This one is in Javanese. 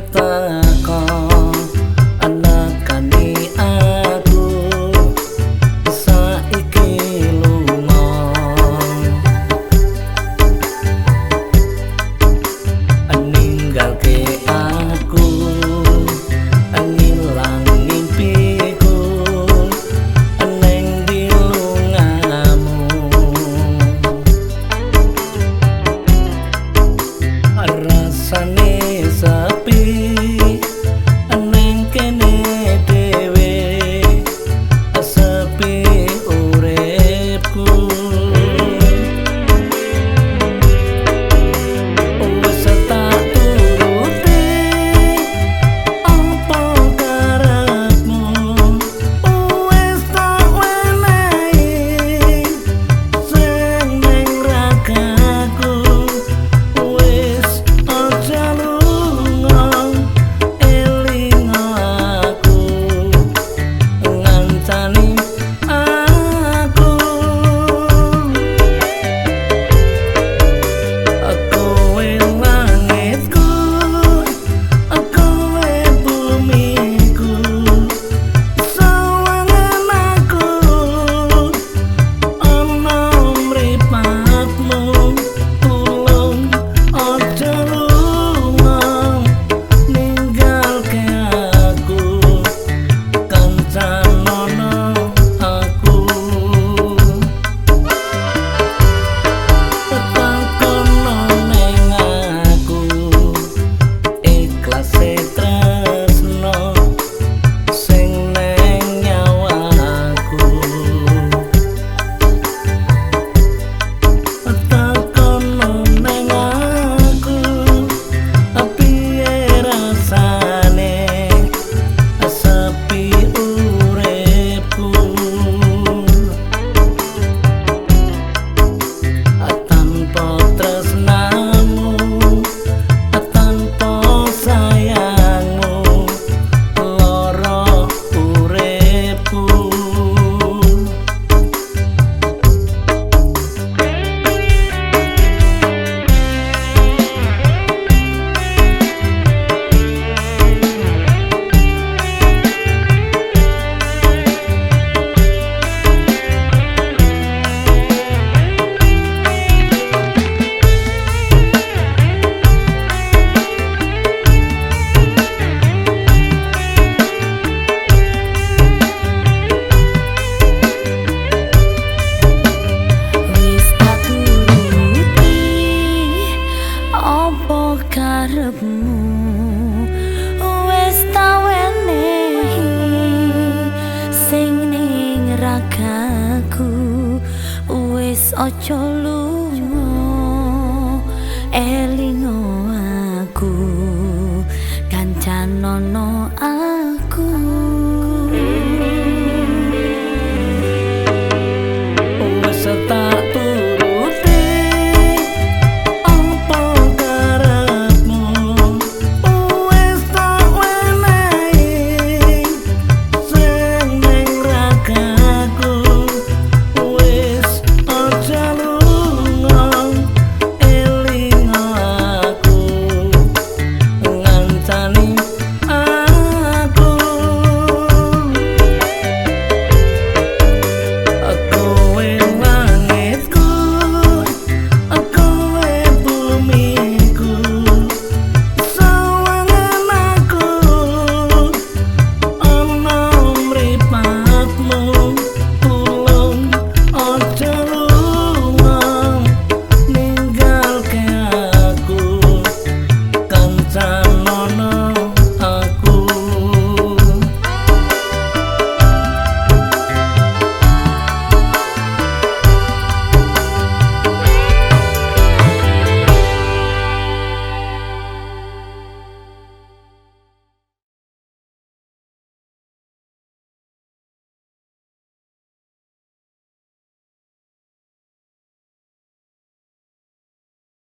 kita arepmu Wes tawenehi Sing ning ragaku Wes ojo luar time.